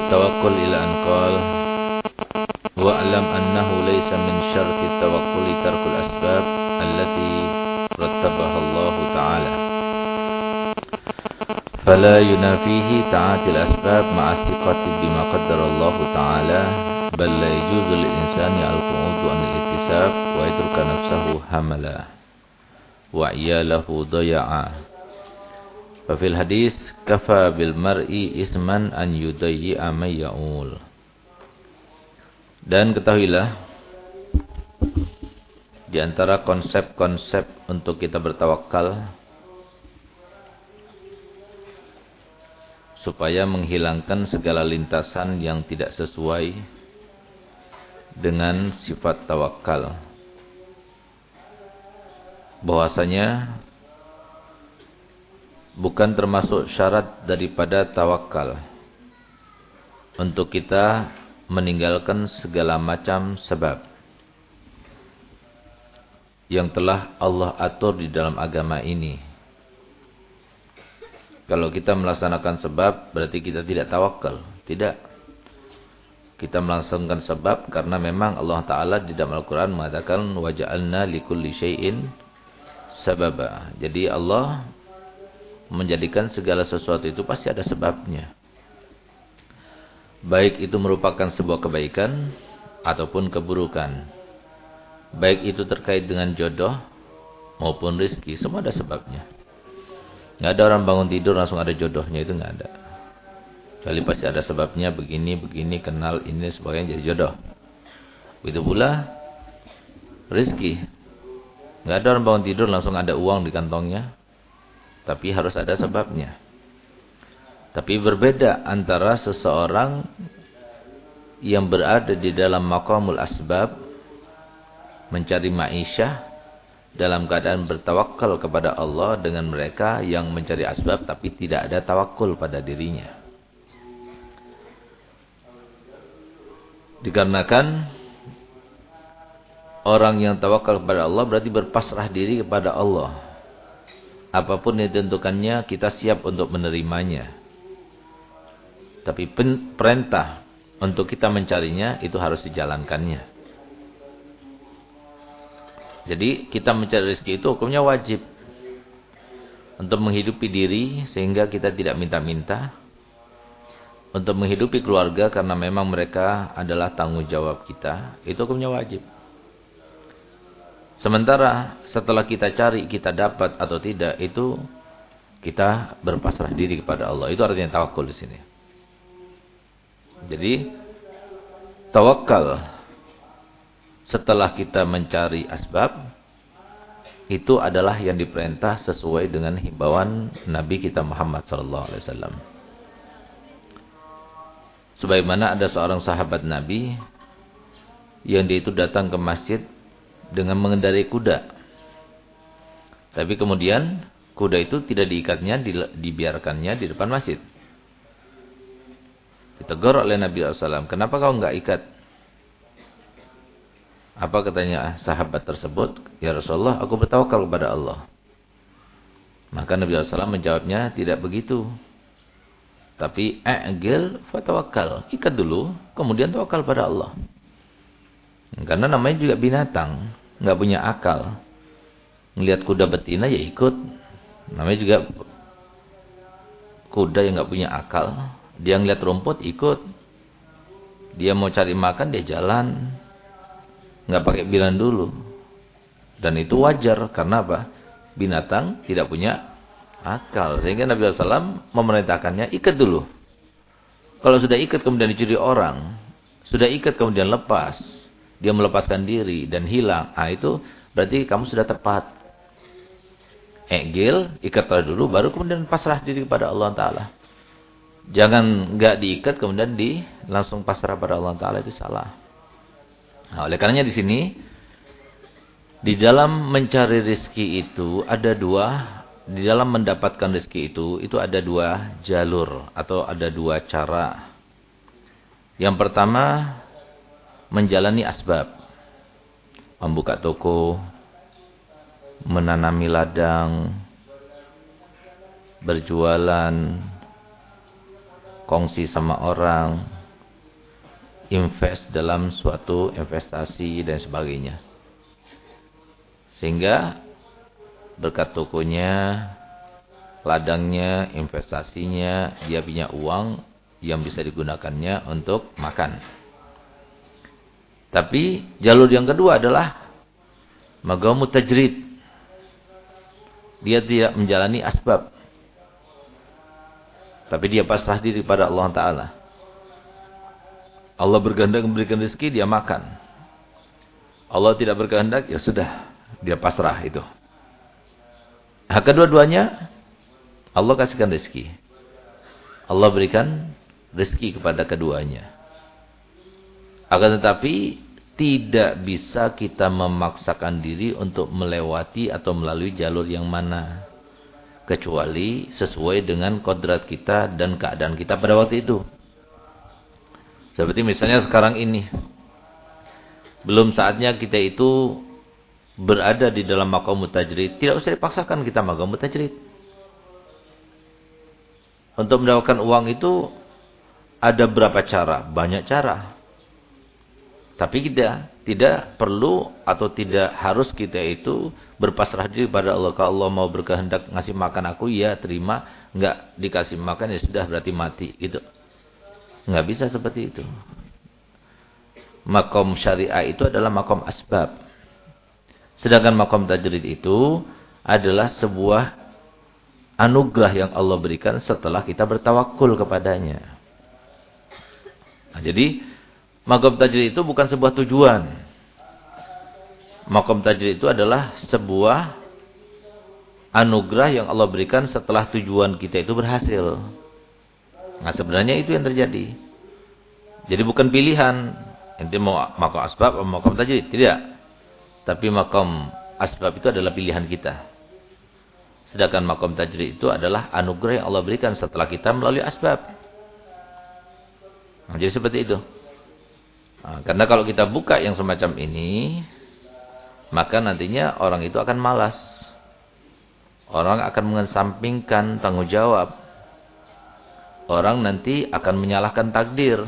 التوكل إلى أن قال واعلم أنه ليس من شرط التوكل ترك الأسباب التي رتبها الله تعالى. فلا ينافيه تعاتي الأسباب مع الثقة بما قدر الله تعالى بل لا يجوز للإنسان القعود عن الاكتساب ويترك نفسه هملا وعياله ضيعا. Bafil hadis kafa bil mar'i isman an yudayyi amay ya'ul. Dan ketahuilah di antara konsep-konsep untuk kita bertawakal supaya menghilangkan segala lintasan yang tidak sesuai dengan sifat tawakal. Bahwasanya bukan termasuk syarat daripada tawakal untuk kita meninggalkan segala macam sebab yang telah Allah atur di dalam agama ini. Kalau kita melaksanakan sebab berarti kita tidak tawakal, tidak kita melaksanakan sebab karena memang Allah Ta'ala di dalam Al-Quran mengatakan waja'alna likulli sababa. Jadi Allah menjadikan segala sesuatu itu pasti ada sebabnya. Baik itu merupakan sebuah kebaikan ataupun keburukan. Baik itu terkait dengan jodoh maupun rizki. Semua ada sebabnya. Nggak ada orang bangun tidur langsung ada jodohnya itu nggak ada. Kecuali pasti ada sebabnya begini, begini, kenal ini sebagainya jadi jodoh. Begitu pula rezeki. Nggak ada orang bangun tidur langsung ada uang di kantongnya. Tapi harus ada sebabnya. Tapi berbeda antara seseorang yang berada di dalam maqamul asbab mencari ma'isyah dalam keadaan bertawakal kepada Allah dengan mereka yang mencari asbab tapi tidak ada tawakul pada dirinya. Dikarenakan orang yang tawakal kepada Allah berarti berpasrah diri kepada Allah. Apa pun yang ditentukannya kita siap untuk menerimanya. Tapi perintah untuk kita mencarinya itu harus dijalankannya. Jadi kita mencari rezeki itu hukumnya wajib. Untuk menghidupi diri sehingga kita tidak minta-minta. Untuk menghidupi keluarga karena memang mereka adalah tanggung jawab kita. Itu hukumnya wajib. Sementara setelah kita cari, kita dapat atau tidak, itu kita berpasrah diri kepada Allah. Itu artinya tawakul di sini. Jadi tawakal setelah kita mencari asbab itu adalah yang diperintah sesuai dengan himbauan Nabi kita Muhammad sallallahu alaihi wasallam. Sebagaimana ada seorang sahabat Nabi yang dia itu datang ke masjid dengan mengendarai kuda. Tapi kemudian kuda itu tidak diikatnya, dibiarkannya di depan masjid. Ditegur oleh Nabi SAW, kenapa kau enggak ikat? Apa katanya sahabat tersebut? Ya Rasulullah, aku bertawakal kepada Allah. Maka Nabi SAW menjawabnya, tidak begitu. Tapi, a'gil fatawakal. Ikat dulu, kemudian tawakal pada Allah. Karena namanya juga binatang. nggak punya akal. Ngelihat kuda betina, ya ikut. Namanya juga kuda yang nggak punya akal. Dia ngeliat rumput, ikut. Dia mau cari makan, dia jalan nggak pakai bilan dulu. Dan itu wajar karena apa? Binatang tidak punya akal. Sehingga Nabi SAW memerintahkannya ikat dulu. Kalau sudah ikat kemudian dicuri orang, sudah ikat kemudian lepas, dia melepaskan diri dan hilang. Ah itu berarti kamu sudah tepat. Egil, ikat dulu, baru kemudian pasrah diri kepada Allah Taala. Jangan nggak diikat kemudian di langsung pasrah pada Allah Taala itu salah. Nah, oleh karenanya di sini di dalam mencari rezeki itu ada dua, di dalam mendapatkan rezeki itu itu ada dua jalur atau ada dua cara. Yang pertama menjalani asbab. Membuka toko, menanami ladang, berjualan, kongsi sama orang, invest dalam suatu investasi dan sebagainya. Sehingga berkat tokonya, ladangnya, investasinya, dia punya uang yang bisa digunakannya untuk makan. Tapi jalur yang kedua adalah magamu tajrid. Dia tidak menjalani asbab. Tapi dia pasrah diri pada Allah Ta'ala. Allah berkehendak memberikan rezeki, dia makan. Allah tidak berkehendak, ya sudah. Dia pasrah itu. Nah, kedua-duanya Allah kasihkan rezeki. Allah berikan rezeki kepada keduanya. Akan tetapi tidak bisa kita memaksakan diri untuk melewati atau melalui jalur yang mana. Kecuali sesuai dengan kodrat kita dan keadaan kita pada waktu itu. Seperti misalnya sekarang ini. Belum saatnya kita itu berada di dalam makam mutajrid, tidak usah dipaksakan kita makam mutajrid. Untuk mendapatkan uang itu ada berapa cara? Banyak cara. Tapi kita tidak perlu atau tidak harus kita itu berpasrah diri pada Allah. Kalau Allah mau berkehendak ngasih makan aku, ya terima. Enggak dikasih makan, ya sudah berarti mati. Gitu. Enggak bisa seperti itu. Makom syariah itu adalah makom asbab. Sedangkan makom tajrid itu adalah sebuah anugerah yang Allah berikan setelah kita bertawakul kepadanya. Nah, jadi makom tajrid itu bukan sebuah tujuan. Makom tajrid itu adalah sebuah anugerah yang Allah berikan setelah tujuan kita itu berhasil. Nah sebenarnya itu yang terjadi. Jadi bukan pilihan. Nanti mau makom asbab atau makom tajrid. Tidak. Tapi makom asbab itu adalah pilihan kita. Sedangkan makom tajrid itu adalah anugerah yang Allah berikan setelah kita melalui asbab. Nah, jadi seperti itu. Nah, karena kalau kita buka yang semacam ini, maka nantinya orang itu akan malas. Orang akan mengesampingkan tanggung jawab. Orang nanti akan menyalahkan takdir.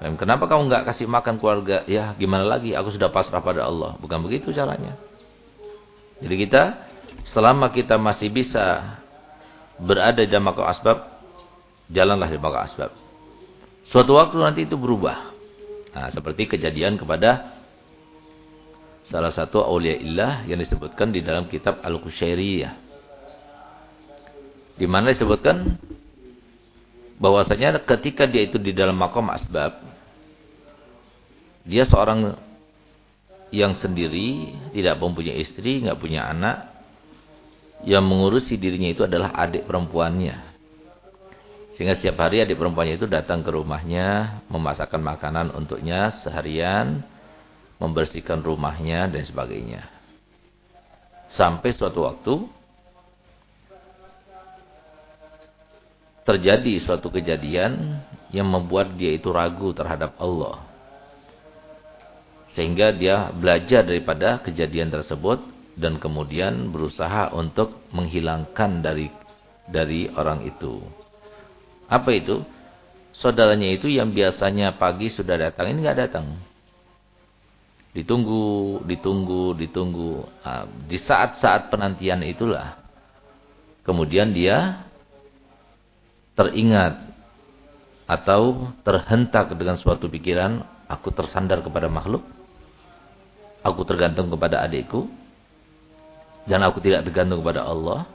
Kenapa kamu nggak kasih makan keluarga? Ya gimana lagi? Aku sudah pasrah pada Allah. Bukan begitu caranya. Jadi kita selama kita masih bisa berada di dalam makhluk asbab, jalanlah di makhluk asbab. Suatu waktu nanti itu berubah. Nah, seperti kejadian kepada salah satu awliya illah yang disebutkan di dalam kitab Al-Qushairiyah. Di mana disebutkan bahwasanya ketika dia itu di dalam makom asbab, dia seorang yang sendiri, tidak mempunyai istri, nggak punya anak. Yang mengurusi dirinya itu adalah adik perempuannya. Sehingga setiap hari adik perempuannya itu datang ke rumahnya, memasakkan makanan untuknya seharian, membersihkan rumahnya dan sebagainya. Sampai suatu waktu terjadi suatu kejadian yang membuat dia itu ragu terhadap Allah. Sehingga dia belajar daripada kejadian tersebut dan kemudian berusaha untuk menghilangkan dari dari orang itu. Apa itu? Saudaranya itu yang biasanya pagi sudah datang, ini nggak datang. Ditunggu, ditunggu, ditunggu. Nah, di saat-saat penantian itulah. Kemudian dia teringat atau terhentak dengan suatu pikiran, aku tersandar kepada makhluk Aku tergantung kepada adikku. Dan aku tidak tergantung kepada Allah.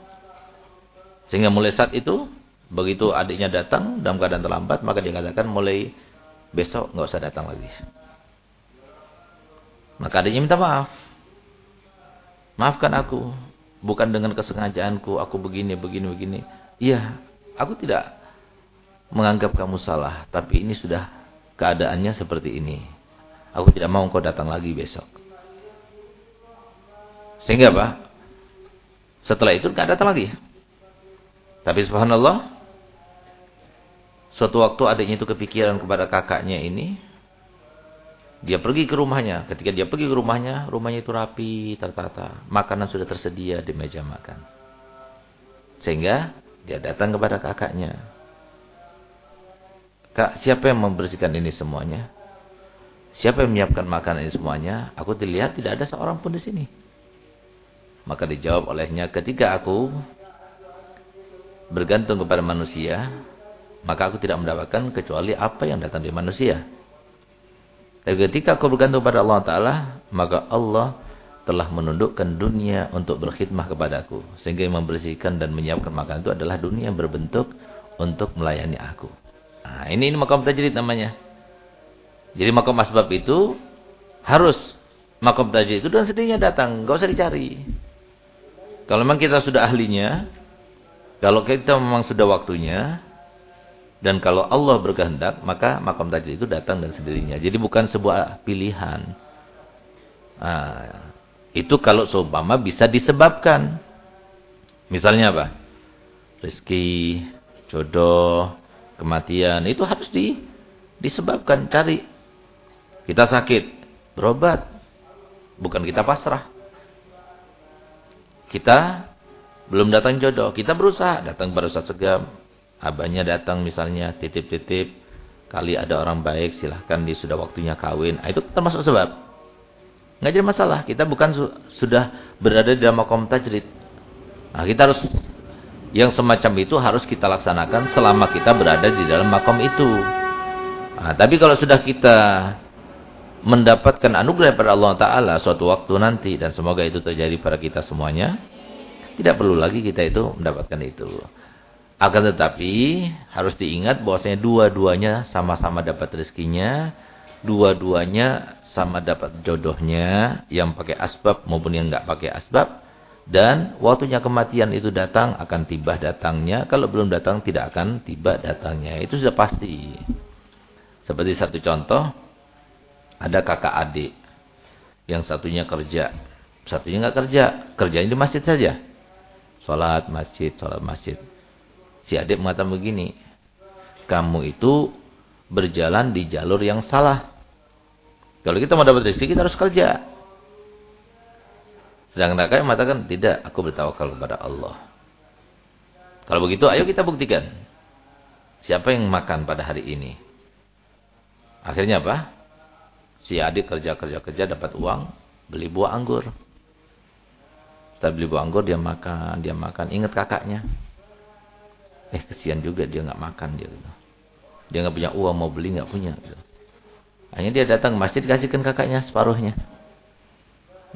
Sehingga mulai saat itu, begitu adiknya datang dalam keadaan terlambat, maka dia katakan mulai besok nggak usah datang lagi. Maka adiknya minta maaf. Maafkan aku. Bukan dengan kesengajaanku, aku begini, begini, begini. Iya, aku tidak menganggap kamu salah. Tapi ini sudah keadaannya seperti ini. Aku tidak mau kau datang lagi besok. Sehingga apa? Setelah itu nggak datang lagi. Tapi subhanallah, suatu waktu adiknya itu kepikiran kepada kakaknya ini, dia pergi ke rumahnya. Ketika dia pergi ke rumahnya, rumahnya itu rapi, tertata. Makanan sudah tersedia di meja makan. Sehingga dia datang kepada kakaknya. Kak, siapa yang membersihkan ini semuanya? Siapa yang menyiapkan makanan ini semuanya? Aku dilihat tidak ada seorang pun di sini. Maka dijawab olehnya, ketika aku bergantung kepada manusia, maka aku tidak mendapatkan kecuali apa yang datang dari manusia. Tapi ketika aku bergantung pada Allah Ta'ala, maka Allah telah menundukkan dunia untuk berkhidmah kepadaku. Sehingga yang membersihkan dan menyiapkan makanan itu adalah dunia yang berbentuk untuk melayani aku. Nah, ini, ini makam tajrid namanya. Jadi makam asbab itu harus makam tajrid itu dan sendirinya datang, nggak usah dicari. Kalau memang kita sudah ahlinya, kalau kita memang sudah waktunya, dan kalau Allah berkehendak, maka makam tajrid itu datang dan sendirinya. Jadi bukan sebuah pilihan. Nah, itu kalau seumpama bisa disebabkan. Misalnya apa? Rizki, jodoh, kematian. Itu harus di, disebabkan, cari kita sakit, berobat. Bukan kita pasrah. Kita belum datang jodoh. Kita berusaha. Datang pada Ustaz Segam. Abahnya datang misalnya, titip-titip. Kali ada orang baik, silahkan dia sudah waktunya kawin. Nah, itu termasuk sebab. Nggak jadi masalah. Kita bukan su sudah berada di dalam makom tajrid. Nah, kita harus yang semacam itu harus kita laksanakan selama kita berada di dalam makom itu. Nah, tapi kalau sudah kita mendapatkan anugerah pada Allah Ta'ala suatu waktu nanti. Dan semoga itu terjadi pada kita semuanya. Tidak perlu lagi kita itu mendapatkan itu. Akan tetapi harus diingat bahwasanya dua-duanya sama-sama dapat rezekinya. Dua-duanya sama dapat jodohnya. Yang pakai asbab maupun yang nggak pakai asbab. Dan waktunya kematian itu datang akan tiba datangnya. Kalau belum datang tidak akan tiba datangnya. Itu sudah pasti. Seperti satu contoh ada kakak adik. Yang satunya kerja. Satunya nggak kerja. Kerjanya di masjid saja. Sholat masjid, sholat masjid. Si adik mengatakan begini. Kamu itu berjalan di jalur yang salah. Kalau kita mau dapat rezeki, kita harus kerja. Sedangkan kakak mengatakan, tidak, aku bertawakal kepada Allah. Kalau begitu, ayo kita buktikan. Siapa yang makan pada hari ini? Akhirnya apa? Si adik kerja-kerja-kerja dapat uang, beli buah anggur. Setelah beli buah anggur, dia makan, dia makan. Ingat kakaknya. Eh, kesian juga dia nggak makan dia gitu. Dia nggak punya uang mau beli nggak punya. Gitu. Akhirnya dia datang ke masjid kasihkan kakaknya separuhnya.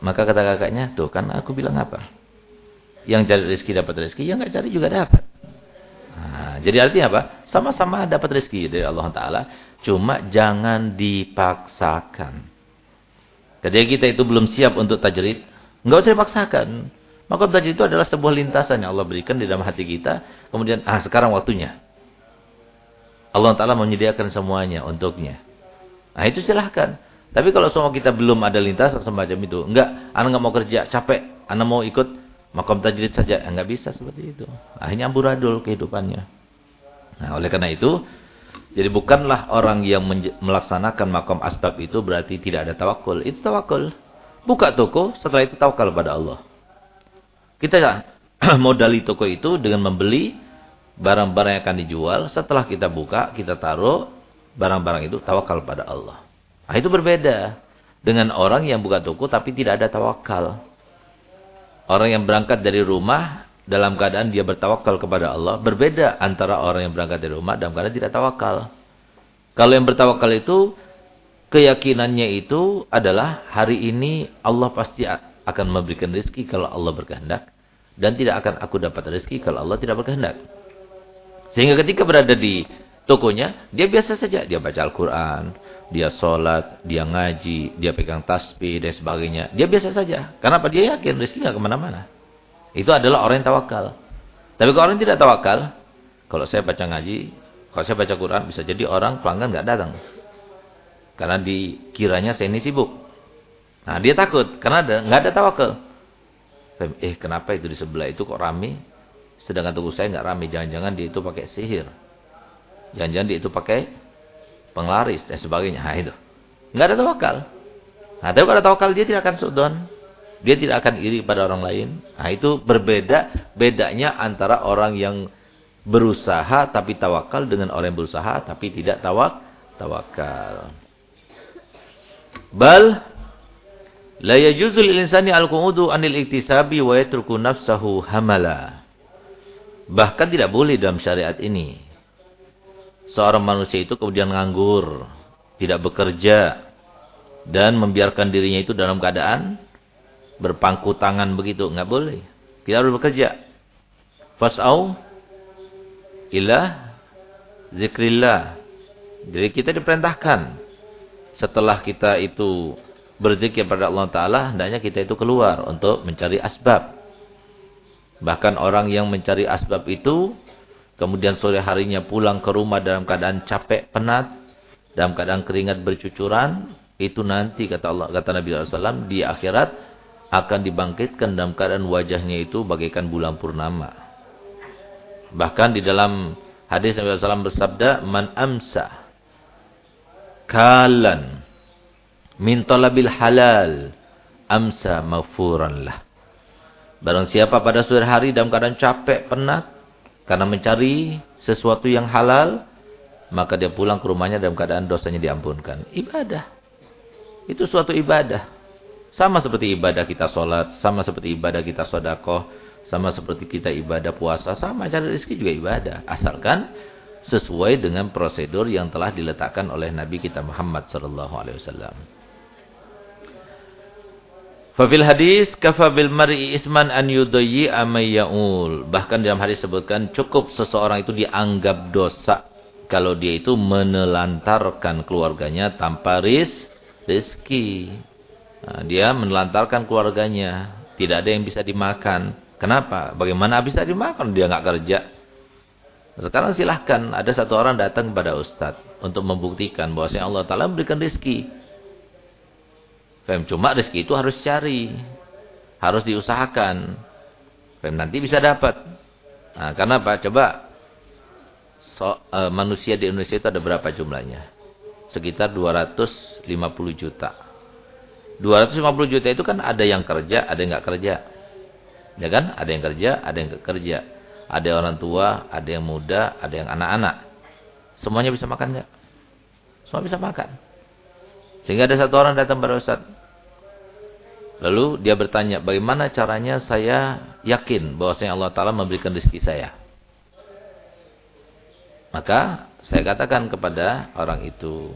Maka kata kakaknya, tuh kan aku bilang apa? Yang cari rezeki dapat rezeki, yang nggak cari juga dapat. Nah, jadi artinya apa? Sama-sama dapat rezeki dari Allah Taala. Cuma jangan dipaksakan. Ketika kita itu belum siap untuk tajrid, nggak usah dipaksakan. Maka tajrid itu adalah sebuah lintasan yang Allah berikan di dalam hati kita. Kemudian, ah sekarang waktunya. Allah Ta'ala menyediakan semuanya untuknya. Nah itu silahkan. Tapi kalau semua kita belum ada lintasan semacam itu. Enggak, anak nggak mau kerja, capek. Anak mau ikut makom tajrid saja. Enggak bisa seperti itu. Akhirnya amburadul kehidupannya. Nah oleh karena itu, jadi bukanlah orang yang melaksanakan makom asbab itu berarti tidak ada tawakul. Itu tawakul. Buka toko, setelah itu tawakal pada Allah. Kita modali toko itu dengan membeli barang-barang yang akan dijual. Setelah kita buka, kita taruh barang-barang itu tawakal pada Allah. Nah, itu berbeda dengan orang yang buka toko tapi tidak ada tawakal. Orang yang berangkat dari rumah dalam keadaan dia bertawakal kepada Allah berbeda antara orang yang berangkat dari rumah dalam keadaan tidak tawakal. Kalau yang bertawakal itu keyakinannya itu adalah hari ini Allah pasti akan memberikan rezeki kalau Allah berkehendak dan tidak akan aku dapat rezeki kalau Allah tidak berkehendak. Sehingga ketika berada di tokonya, dia biasa saja. Dia baca Al-Quran, dia sholat, dia ngaji, dia pegang tasbih dan sebagainya. Dia biasa saja. Karena apa? Dia yakin rezeki nggak ke mana-mana. Itu adalah orang yang tawakal. Tapi kalau orang yang tidak tawakal, kalau saya baca ngaji, kalau saya baca Quran, bisa jadi orang pelanggan nggak datang. Karena dikiranya saya ini sibuk. Nah, dia takut karena ada nggak ada tawakal. Eh, kenapa itu di sebelah itu kok rame? Sedangkan tubuh saya nggak rame. Jangan-jangan dia itu pakai sihir. Jangan-jangan dia itu pakai penglaris dan sebagainya. Nah, itu. Nggak ada tawakal. Nah, tapi kalau ada tawakal dia tidak akan sudon. Dia tidak akan iri pada orang lain. Nah itu berbeda, bedanya antara orang yang berusaha tapi tawakal dengan orang yang berusaha tapi tidak tawak tawakal. Bal la yajuzul insani al-qu'udu anil iktisabi wa yatruku nafsahu hamala. Bahkan tidak boleh dalam syariat ini. Seorang manusia itu kemudian nganggur, tidak bekerja dan membiarkan dirinya itu dalam keadaan berpangku tangan begitu, enggak boleh. Kita harus bekerja. Fas'au ila zikrillah. Jadi kita diperintahkan setelah kita itu berzikir pada Allah Ta'ala, hendaknya kita itu keluar untuk mencari asbab. Bahkan orang yang mencari asbab itu, kemudian sore harinya pulang ke rumah dalam keadaan capek, penat, dalam keadaan keringat bercucuran, itu nanti kata Allah kata Nabi SAW di akhirat akan dibangkitkan dalam keadaan wajahnya itu bagaikan bulan purnama. Bahkan di dalam hadis Nabi SAW bersabda, Man amsa kalan min talabil halal amsa maghfuran lah. Barang siapa pada sore hari dalam keadaan capek, penat karena mencari sesuatu yang halal, maka dia pulang ke rumahnya dalam keadaan dosanya diampunkan. Ibadah. Itu suatu ibadah. Sama seperti ibadah kita sholat, sama seperti ibadah kita sodakoh, sama seperti kita ibadah puasa, sama cari rezeki juga ibadah. Asalkan sesuai dengan prosedur yang telah diletakkan oleh Nabi kita Muhammad sallallahu alaihi wasallam. Fafil hadis kafabil mar'i isman an yudayyi amayaul. Bahkan dalam hadis sebutkan cukup seseorang itu dianggap dosa kalau dia itu menelantarkan keluarganya tanpa ris rezeki. Nah, dia menelantarkan keluarganya, tidak ada yang bisa dimakan. Kenapa? Bagaimana bisa dimakan? Dia nggak kerja. Sekarang silahkan ada satu orang datang kepada Ustadz untuk membuktikan bahwa Allah Taala memberikan rezeki. Fem cuma rezeki itu harus cari, harus diusahakan. Fem nanti bisa dapat. Nah, karena apa? Coba so, uh, manusia di Indonesia itu ada berapa jumlahnya? Sekitar 250 juta. 250 juta itu kan ada yang kerja, ada yang nggak kerja. Ya kan? Ada yang kerja, ada yang kerja. Ada orang tua, ada yang muda, ada yang anak-anak. Semuanya bisa makan enggak? Semua bisa makan. Sehingga ada satu orang datang pada Ustaz. Lalu dia bertanya, bagaimana caranya saya yakin bahwasanya Allah Ta'ala memberikan rezeki saya? Maka saya katakan kepada orang itu,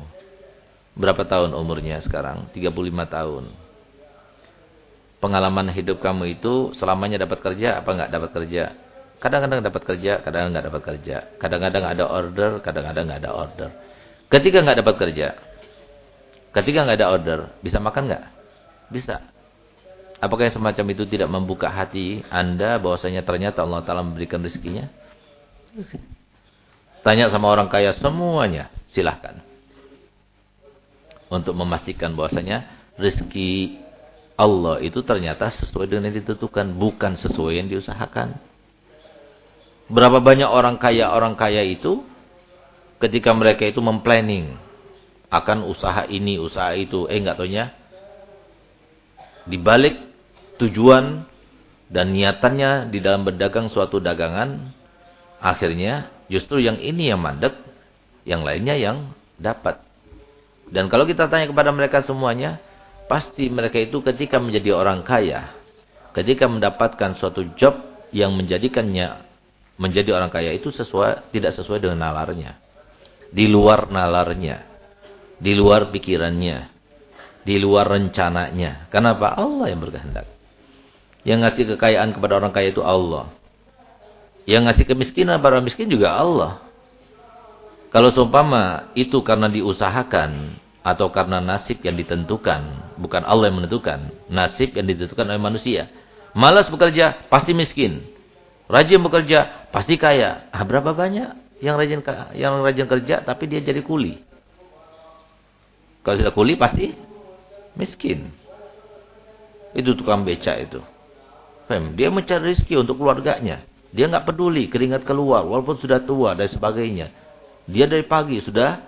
berapa tahun umurnya sekarang? 35 tahun pengalaman hidup kamu itu selamanya dapat kerja apa enggak dapat kerja? Kadang-kadang dapat kerja, kadang-kadang enggak dapat kerja. Kadang-kadang ada order, kadang-kadang enggak ada order. Ketika enggak dapat kerja, ketika enggak ada order, bisa makan enggak? Bisa. Apakah yang semacam itu tidak membuka hati Anda bahwasanya ternyata Allah Taala memberikan rezekinya? Tanya sama orang kaya semuanya, silahkan. Untuk memastikan bahwasanya rezeki Allah itu ternyata sesuai dengan yang ditentukan, bukan sesuai yang diusahakan. Berapa banyak orang kaya orang kaya itu ketika mereka itu memplanning akan usaha ini, usaha itu, eh enggak taunya dibalik tujuan dan niatannya di dalam berdagang suatu dagangan akhirnya justru yang ini yang mandek, yang lainnya yang dapat. Dan kalau kita tanya kepada mereka semuanya, Pasti mereka itu ketika menjadi orang kaya, ketika mendapatkan suatu job yang menjadikannya menjadi orang kaya itu sesuai tidak sesuai dengan nalarnya. Di luar nalarnya, di luar pikirannya, di luar rencananya. Kenapa? Allah yang berkehendak. Yang ngasih kekayaan kepada orang kaya itu Allah. Yang ngasih kemiskinan pada orang miskin juga Allah. Kalau seumpama itu karena diusahakan, atau karena nasib yang ditentukan, bukan Allah yang menentukan, nasib yang ditentukan oleh manusia. Malas bekerja, pasti miskin. Rajin bekerja, pasti kaya. Ah, berapa banyak yang rajin yang rajin kerja tapi dia jadi kuli? Kalau sudah kuli pasti miskin. Itu tukang beca itu. Fem, dia mencari rezeki untuk keluarganya. Dia nggak peduli keringat keluar walaupun sudah tua dan sebagainya. Dia dari pagi sudah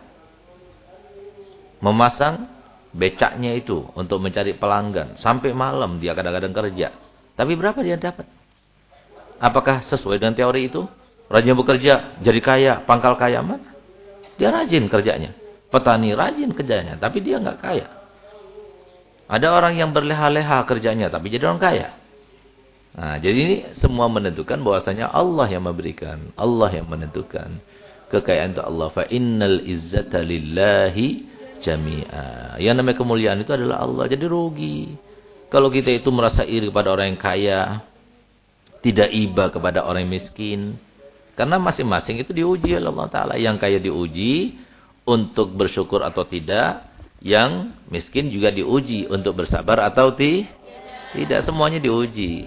memasang becaknya itu untuk mencari pelanggan. Sampai malam dia kadang-kadang kerja. Tapi berapa dia dapat? Apakah sesuai dengan teori itu? Rajin bekerja, jadi kaya, pangkal kaya mana? Dia rajin kerjanya. Petani rajin kerjanya, tapi dia nggak kaya. Ada orang yang berleha-leha kerjanya, tapi jadi orang kaya. Nah, jadi ini semua menentukan bahwasanya Allah yang memberikan, Allah yang menentukan. Kekayaan itu Allah. Fa innal izzata lillahi jami'a. Yang namanya kemuliaan itu adalah Allah. Jadi rugi. Kalau kita itu merasa iri kepada orang yang kaya, tidak iba kepada orang yang miskin, karena masing-masing itu diuji oleh Allah Ta'ala. Yang kaya diuji untuk bersyukur atau tidak. Yang miskin juga diuji untuk bersabar atau ti tidak. Semuanya diuji.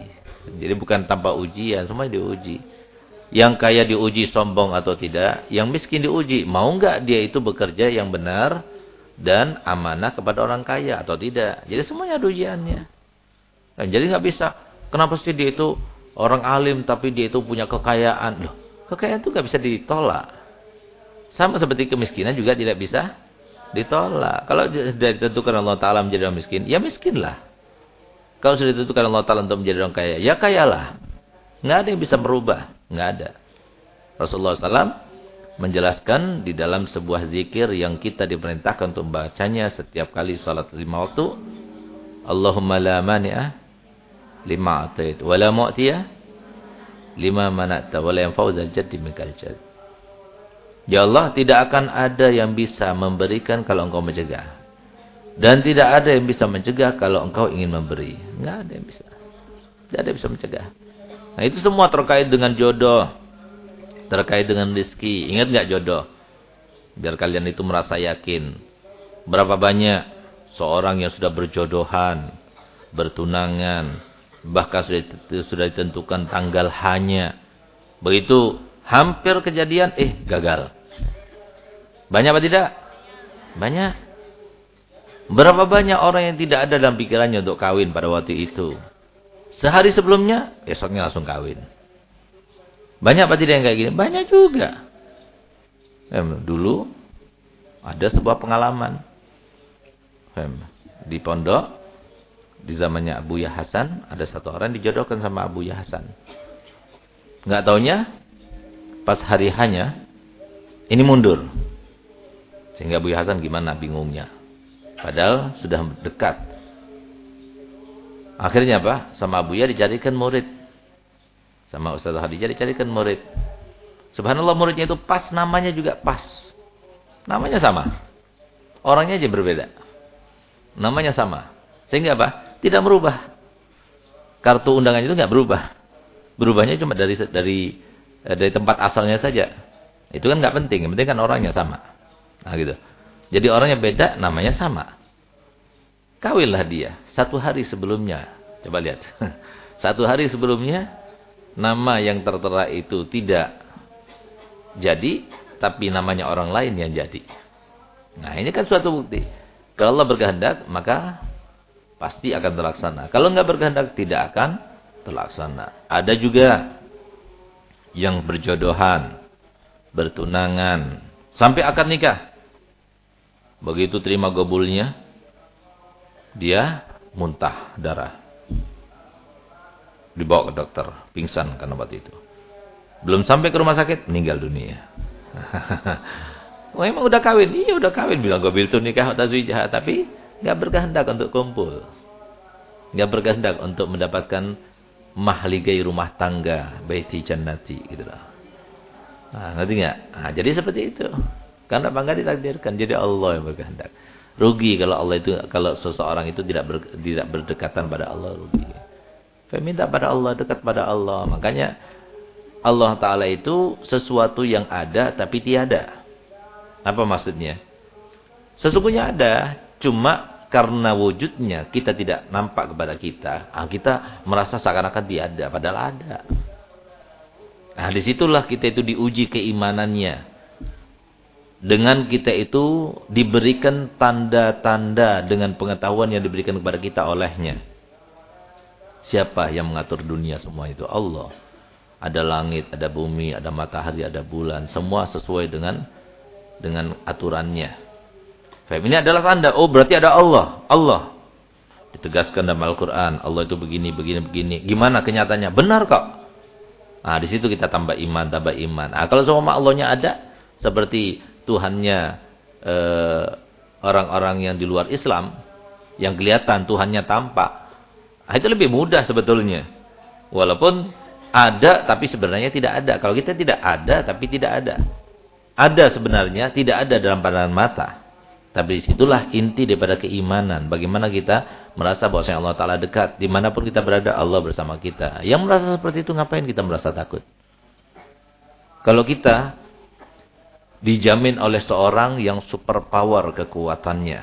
Jadi bukan tanpa ujian, semuanya diuji. Yang kaya diuji sombong atau tidak. Yang miskin diuji. Mau nggak dia itu bekerja yang benar dan amanah kepada orang kaya atau tidak. Jadi semuanya ada ujiannya. Nah, jadi nggak bisa. Kenapa sih dia itu orang alim tapi dia itu punya kekayaan? Loh, Kekayaan itu nggak bisa ditolak. Sama seperti kemiskinan juga tidak bisa ditolak. Kalau sudah ditentukan Allah Ta'ala menjadi orang miskin, ya miskinlah. Kalau sudah ditentukan Allah Ta'ala untuk menjadi orang kaya, ya kayalah. Nggak ada yang bisa merubah. Nggak ada. Rasulullah SAW menjelaskan di dalam sebuah zikir yang kita diperintahkan untuk membacanya setiap kali salat lima waktu. Allahumma la mani'ah lima atait wa la mu'tiyah lima manata wala yang fauzal jaddi minkal jad. Ya Allah, tidak akan ada yang bisa memberikan kalau engkau mencegah. Dan tidak ada yang bisa mencegah kalau engkau ingin memberi. Enggak ada yang bisa. Tidak ada yang bisa mencegah. Nah, itu semua terkait dengan jodoh. Terkait dengan rizki. Ingat enggak jodoh? Biar kalian itu merasa yakin. Berapa banyak seorang yang sudah berjodohan, bertunangan, Bahkan sudah ditentukan tanggal hanya. Begitu hampir kejadian, eh gagal. Banyak apa tidak? Banyak. Berapa banyak orang yang tidak ada dalam pikirannya untuk kawin pada waktu itu. Sehari sebelumnya, esoknya langsung kawin. Banyak apa tidak yang kayak gini? Banyak juga. dulu ada sebuah pengalaman. di pondok di zamannya Abu Yah Hasan, ada satu orang dijodohkan sama Abu Yah Hasan. Nggak taunya, pas hari hanya, ini mundur. Sehingga Abu Yah Hasan gimana bingungnya. Padahal sudah dekat. Akhirnya apa? Sama Abu Yah dicarikan murid. Sama Ustaz Hadijah dicarikan murid. Subhanallah muridnya itu pas, namanya juga pas. Namanya sama. Orangnya aja berbeda. Namanya sama. Sehingga apa? tidak merubah. Kartu undangan itu nggak berubah. Berubahnya cuma dari dari dari tempat asalnya saja. Itu kan nggak penting, yang penting kan orangnya sama. Nah gitu. Jadi orangnya beda, namanya sama. Kawinlah dia satu hari sebelumnya. Coba lihat. Satu hari sebelumnya nama yang tertera itu tidak jadi, tapi namanya orang lain yang jadi. Nah, ini kan suatu bukti. Kalau Allah berkehendak, maka pasti akan terlaksana. Kalau nggak berkehendak tidak akan terlaksana. Ada juga yang berjodohan, bertunangan, sampai akan nikah. Begitu terima gobulnya, dia muntah darah. Dibawa ke dokter, pingsan karena waktu itu. Belum sampai ke rumah sakit, meninggal dunia. oh emang udah kawin? Iya udah kawin. Bilang gobil itu nikah tazwijah. Tapi Nggak berkehendak untuk kumpul. Nggak berkehendak untuk mendapatkan mahligai rumah tangga. Baiti jannati. Gitu loh. Nah, ngerti nggak? Nah, jadi seperti itu. Karena bangga ditakdirkan. Jadi Allah yang berkehendak. Rugi kalau Allah itu kalau seseorang itu tidak ber, tidak berdekatan pada Allah rugi. Saya minta pada Allah dekat pada Allah. Makanya Allah Taala itu sesuatu yang ada tapi tiada. Apa maksudnya? Sesungguhnya ada, Cuma karena wujudnya kita tidak nampak kepada kita, ah, kita merasa seakan-akan tiada, padahal ada. Nah, di situlah kita itu diuji keimanannya. Dengan kita itu diberikan tanda-tanda dengan pengetahuan yang diberikan kepada kita olehnya. Siapa yang mengatur dunia semua itu? Allah. Ada langit, ada bumi, ada matahari, ada bulan. Semua sesuai dengan dengan aturannya. Faham? Ini adalah tanda. Oh berarti ada Allah. Allah. Ditegaskan dalam Al-Quran. Allah itu begini, begini, begini. Gimana kenyataannya? Benar kok. Nah, di situ kita tambah iman, tambah iman. Nah, kalau semua Allahnya ada, seperti Tuhannya eh, orang-orang eh, yang di luar Islam, yang kelihatan Tuhannya tampak. Nah, itu lebih mudah sebetulnya. Walaupun ada, tapi sebenarnya tidak ada. Kalau kita tidak ada, tapi tidak ada. Ada sebenarnya, tidak ada dalam pandangan mata. Tapi di situlah inti daripada keimanan. Bagaimana kita merasa bahwa Allah Ta'ala dekat. Di mana pun kita berada, Allah bersama kita. Yang merasa seperti itu, ngapain kita merasa takut? Kalau kita dijamin oleh seorang yang super power kekuatannya.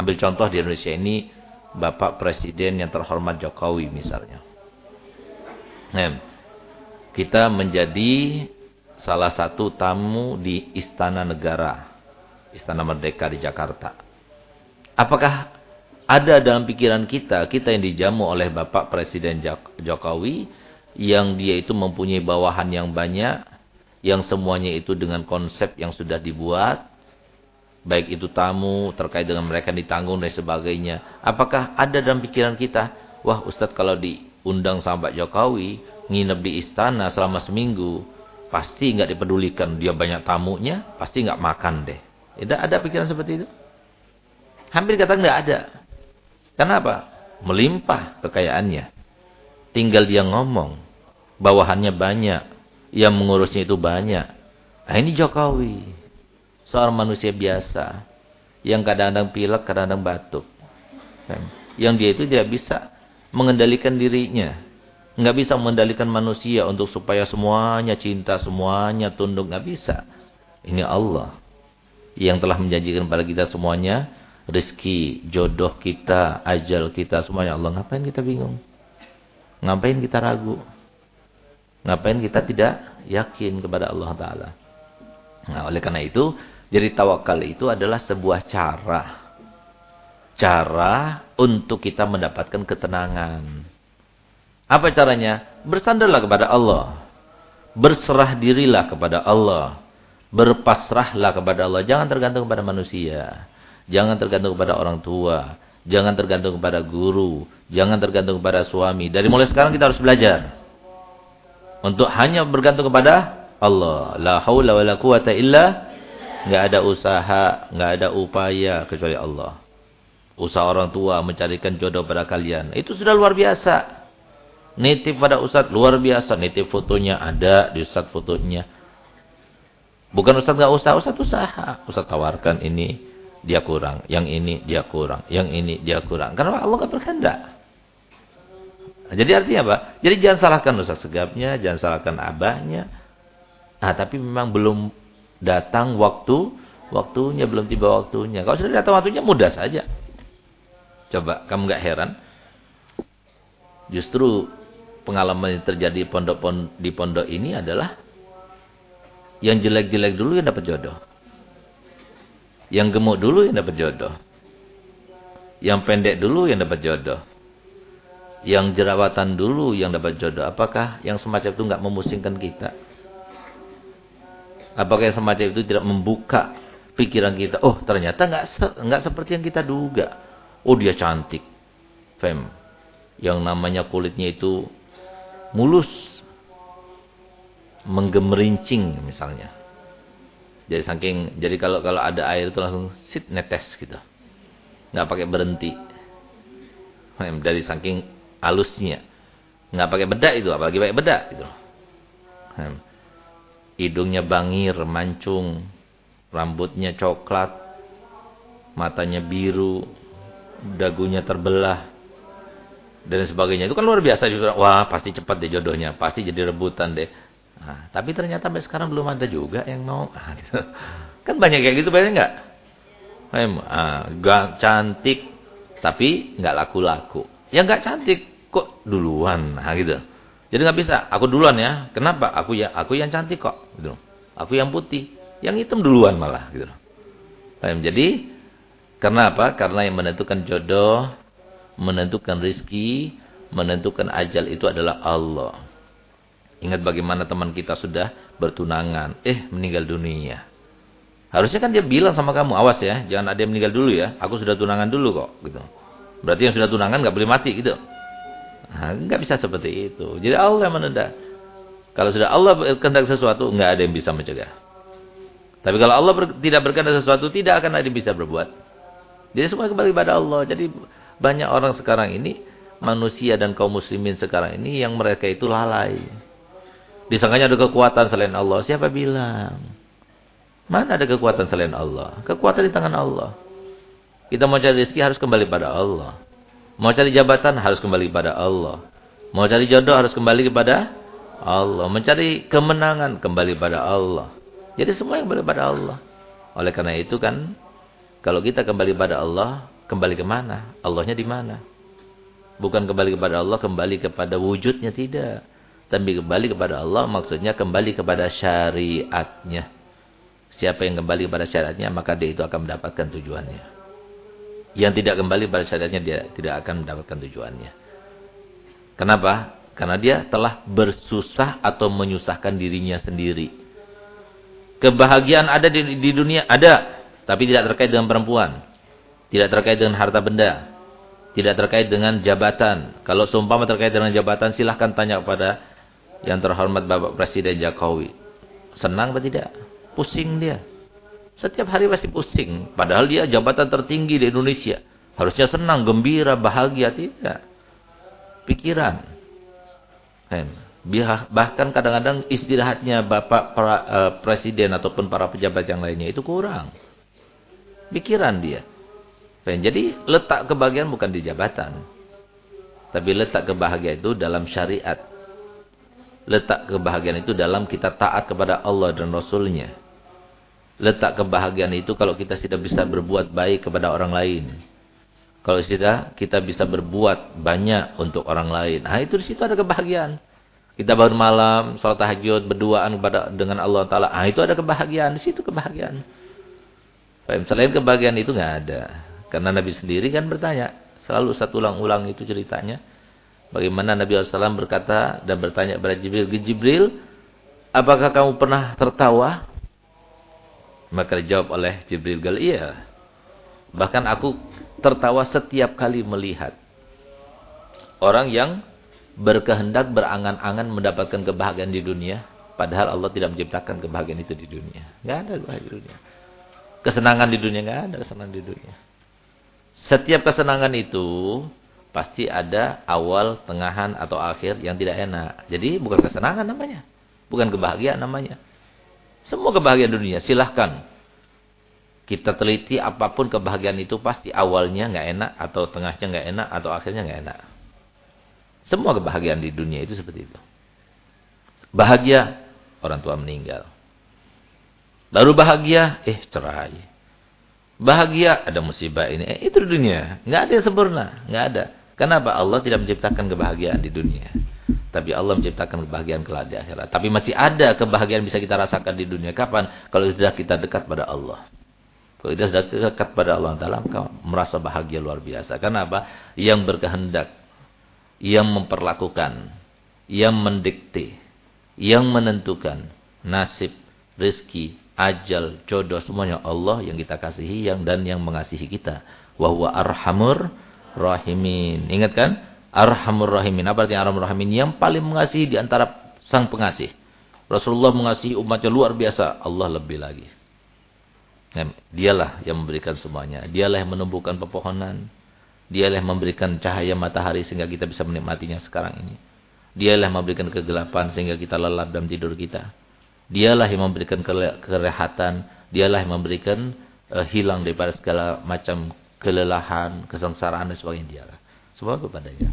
Ambil contoh di Indonesia ini, Bapak Presiden yang terhormat Jokowi misalnya. Kita menjadi salah satu tamu di Istana Negara Istana Merdeka di Jakarta. Apakah ada dalam pikiran kita, kita yang dijamu oleh Bapak Presiden Jokowi, yang dia itu mempunyai bawahan yang banyak, yang semuanya itu dengan konsep yang sudah dibuat, baik itu tamu, terkait dengan mereka ditanggung dan sebagainya. Apakah ada dalam pikiran kita, wah Ustadz kalau diundang sama Pak Jokowi, nginep di istana selama seminggu, pasti nggak dipedulikan. Dia banyak tamunya, pasti nggak makan deh. Tidak ada pikiran seperti itu. Hampir kata tidak ada. Kenapa? Melimpah kekayaannya. Tinggal dia ngomong. Bawahannya banyak. Yang mengurusnya itu banyak. Nah ini Jokowi. Seorang manusia biasa. Yang kadang-kadang pilek, kadang-kadang batuk. Kan? Yang dia itu tidak bisa mengendalikan dirinya. Nggak bisa mengendalikan manusia untuk supaya semuanya cinta, semuanya tunduk. Nggak bisa. Ini Allah yang telah menjanjikan pada kita semuanya rezeki, jodoh kita, ajal kita semuanya Allah. Ngapain kita bingung? Ngapain kita ragu? Ngapain kita tidak yakin kepada Allah taala? Nah, oleh karena itu, jadi tawakal itu adalah sebuah cara. Cara untuk kita mendapatkan ketenangan. Apa caranya? Bersandarlah kepada Allah. Berserah dirilah kepada Allah Berpasrahlah kepada Allah. Jangan tergantung kepada manusia. Jangan tergantung kepada orang tua. Jangan tergantung kepada guru. Jangan tergantung kepada suami. Dari mulai sekarang kita harus belajar. Untuk hanya bergantung kepada Allah. La haula wa la quwata illa. Nggak ada usaha. Nggak ada upaya. Kecuali Allah. Usaha orang tua mencarikan jodoh pada kalian. Itu sudah luar biasa. Nitip pada Ustaz luar biasa. Nitip fotonya ada di Ustaz fotonya. Bukan Ustaz nggak usah, Ustaz usaha. Ustaz tawarkan ini, dia kurang. Yang ini, dia kurang. Yang ini, dia kurang. Karena Allah nggak berkehendak. Nah, jadi artinya apa? Jadi jangan salahkan Ustaz segapnya, jangan salahkan abahnya. Nah, tapi memang belum datang waktu, waktunya, belum tiba waktunya. Kalau sudah datang waktunya, mudah saja. Coba, kamu nggak heran? Justru pengalaman yang terjadi pondok -pondok, di pondok ini adalah yang jelek-jelek dulu yang dapat jodoh. Yang gemuk dulu yang dapat jodoh. Yang pendek dulu yang dapat jodoh. Yang jerawatan dulu yang dapat jodoh. Apakah yang semacam itu nggak memusingkan kita? Apakah yang semacam itu tidak membuka pikiran kita? Oh, ternyata nggak se nggak seperti yang kita duga. Oh, dia cantik. Fem. Yang namanya kulitnya itu mulus menggemerincing misalnya. Jadi saking jadi kalau kalau ada air itu langsung sit netes gitu. nggak pakai berhenti. Dari saking halusnya. nggak pakai bedak itu, apalagi pakai bedak gitu. Hidungnya bangir, mancung, rambutnya coklat, matanya biru, dagunya terbelah dan sebagainya. Itu kan luar biasa. Wah, pasti cepat deh jodohnya, pasti jadi rebutan deh. Nah, tapi ternyata sampai sekarang belum ada juga yang mau. Nah, gitu. Kan banyak kayak gitu banyak nggak? Ah, cantik tapi nggak laku-laku. Yang nggak cantik kok duluan, nah, gitu. Jadi nggak bisa. Aku duluan ya. Kenapa? Aku ya aku yang cantik kok. Gitu. Aku yang putih. Yang hitam duluan malah. Gitu. Jadi karena apa? Karena yang menentukan jodoh, menentukan rizki, menentukan ajal itu adalah Allah. Ingat bagaimana teman kita sudah bertunangan. Eh, meninggal dunia. Harusnya kan dia bilang sama kamu, awas ya, jangan ada yang meninggal dulu ya. Aku sudah tunangan dulu kok, gitu. Berarti yang sudah tunangan nggak boleh mati gitu. Nah, nggak bisa seperti itu. Jadi Allah yang menenda. Kalau sudah Allah berkehendak sesuatu, nggak ada yang bisa mencegah. Tapi kalau Allah ber, tidak berkehendak sesuatu, tidak akan ada yang bisa berbuat. Jadi semua kembali pada Allah. Jadi banyak orang sekarang ini, manusia dan kaum muslimin sekarang ini, yang mereka itu lalai. Disangkanya ada kekuatan selain Allah. Siapa bilang? Mana ada kekuatan selain Allah? Kekuatan di tangan Allah. Kita mau cari rezeki harus kembali pada Allah. Mau cari jabatan harus kembali pada Allah. Mau cari jodoh harus kembali kepada Allah. Mencari kemenangan kembali pada Allah. Jadi semua yang kembali pada Allah. Oleh karena itu kan, kalau kita kembali pada Allah, kembali ke mana? Allahnya di mana? Bukan kembali kepada Allah, kembali kepada wujudnya tidak. Tapi kembali kepada Allah maksudnya kembali kepada syariatnya. Siapa yang kembali kepada syariatnya maka dia itu akan mendapatkan tujuannya. Yang tidak kembali kepada syariatnya dia tidak akan mendapatkan tujuannya. Kenapa? Karena dia telah bersusah atau menyusahkan dirinya sendiri. Kebahagiaan ada di, di dunia ada, tapi tidak terkait dengan perempuan. Tidak terkait dengan harta benda. Tidak terkait dengan jabatan. Kalau seumpama terkait dengan jabatan silahkan tanya kepada yang terhormat Bapak Presiden Jokowi. Senang atau tidak? Pusing dia. Setiap hari pasti pusing. Padahal dia jabatan tertinggi di Indonesia. Harusnya senang, gembira, bahagia. Tidak. Pikiran. Bahkan kadang-kadang istirahatnya Bapak pra, uh, Presiden ataupun para pejabat yang lainnya itu kurang. Pikiran dia. Jadi letak kebahagiaan bukan di jabatan. Tapi letak kebahagiaan itu dalam syariat letak kebahagiaan itu dalam kita taat kepada Allah dan Rasulnya. Letak kebahagiaan itu kalau kita sudah bisa berbuat baik kepada orang lain. Kalau sudah kita bisa berbuat banyak untuk orang lain. Nah itu di situ ada kebahagiaan. Kita bangun malam, salat tahajud, berduaan kepada dengan Allah Taala. Ah itu ada kebahagiaan. Di situ kebahagiaan. Selain kebahagiaan itu nggak ada. Karena Nabi sendiri kan bertanya. Selalu satu ulang-ulang itu ceritanya. Bagaimana Nabi SAW berkata dan bertanya kepada Jibril, Jibril, apakah kamu pernah tertawa? Maka dijawab oleh Jibril, Gal, iya. Bahkan aku tertawa setiap kali melihat orang yang berkehendak berangan-angan mendapatkan kebahagiaan di dunia. Padahal Allah tidak menciptakan kebahagiaan itu di dunia. Tidak ada kebahagiaan di dunia. Kesenangan di dunia tidak ada kesenangan di dunia. Setiap kesenangan itu pasti ada awal, tengahan atau akhir yang tidak enak. Jadi bukan kesenangan namanya. Bukan kebahagiaan namanya. Semua kebahagiaan dunia silahkan. Kita teliti apa pun kebahagiaan itu pasti awalnya nggak enak atau tengahnya nggak enak atau akhirnya nggak enak. Semua kebahagiaan di dunia itu seperti itu. Bahagia orang tua meninggal. Baru bahagia, eh cerai. Bahagia ada musibah ini. Eh, itu dunia. Nggak ada yang sempurna. Nggak ada. Kenapa Allah tidak menciptakan kebahagiaan di dunia? Tapi Allah menciptakan kebahagiaan kelak di akhirat. Tapi masih ada kebahagiaan bisa kita rasakan di dunia. Kapan? Kalau sudah kita dekat pada Allah. Kalau kita sudah dekat pada Allah Taala, maka merasa bahagia luar biasa. Kenapa? Yang berkehendak, yang memperlakukan, yang mendikte, yang menentukan nasib, rezeki, ajal, jodoh semuanya Allah yang kita kasihi yang dan yang mengasihi kita. Wa arhamur rahimin. Ingat kan? Arhamur rahimin. Apa artinya arhamur rahimin? Yang paling mengasihi di antara sang pengasih. Rasulullah mengasihi umatnya luar biasa. Allah lebih lagi. Dialah yang memberikan semuanya. Dialah yang menumbuhkan pepohonan. Dialah yang memberikan cahaya matahari sehingga kita bisa menikmatinya sekarang ini. Dialah yang memberikan kegelapan sehingga kita lelap dalam tidur kita. Dialah yang memberikan kerehatan. Dialah yang memberikan uh, hilang daripada segala macam kelelahan, kesengsaraan dan sebagainya dia. Semua kepadanya.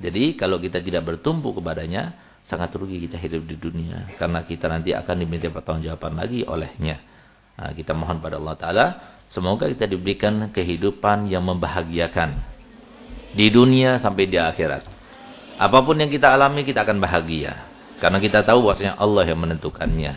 Jadi kalau kita tidak bertumpu kepadanya, sangat rugi kita hidup di dunia. Karena kita nanti akan diminta pertanggungjawaban lagi olehnya. Nah, kita mohon pada Allah Ta'ala, semoga kita diberikan kehidupan yang membahagiakan. Di dunia sampai di akhirat. Apa pun yang kita alami, kita akan bahagia. Karena kita tahu bahwasanya Allah yang menentukannya.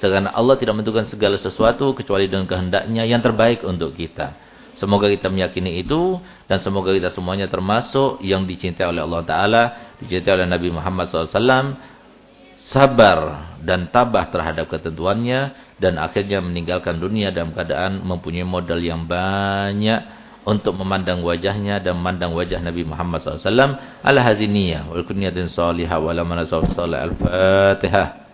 Karena Allah tidak menentukan segala sesuatu kecuali dengan kehendaknya yang terbaik untuk kita. Semoga kita meyakini itu dan semoga kita semuanya termasuk yang dicintai oleh Allah Taala, dicintai oleh Nabi Muhammad SAW, sabar dan tabah terhadap ketentuannya dan akhirnya meninggalkan dunia dalam keadaan mempunyai modal yang banyak, untuk memandang wajahnya dan memandang wajah Nabi Muhammad SAW ala haziniyah wal kunniyatin salihah wal amanah salih al-fatihah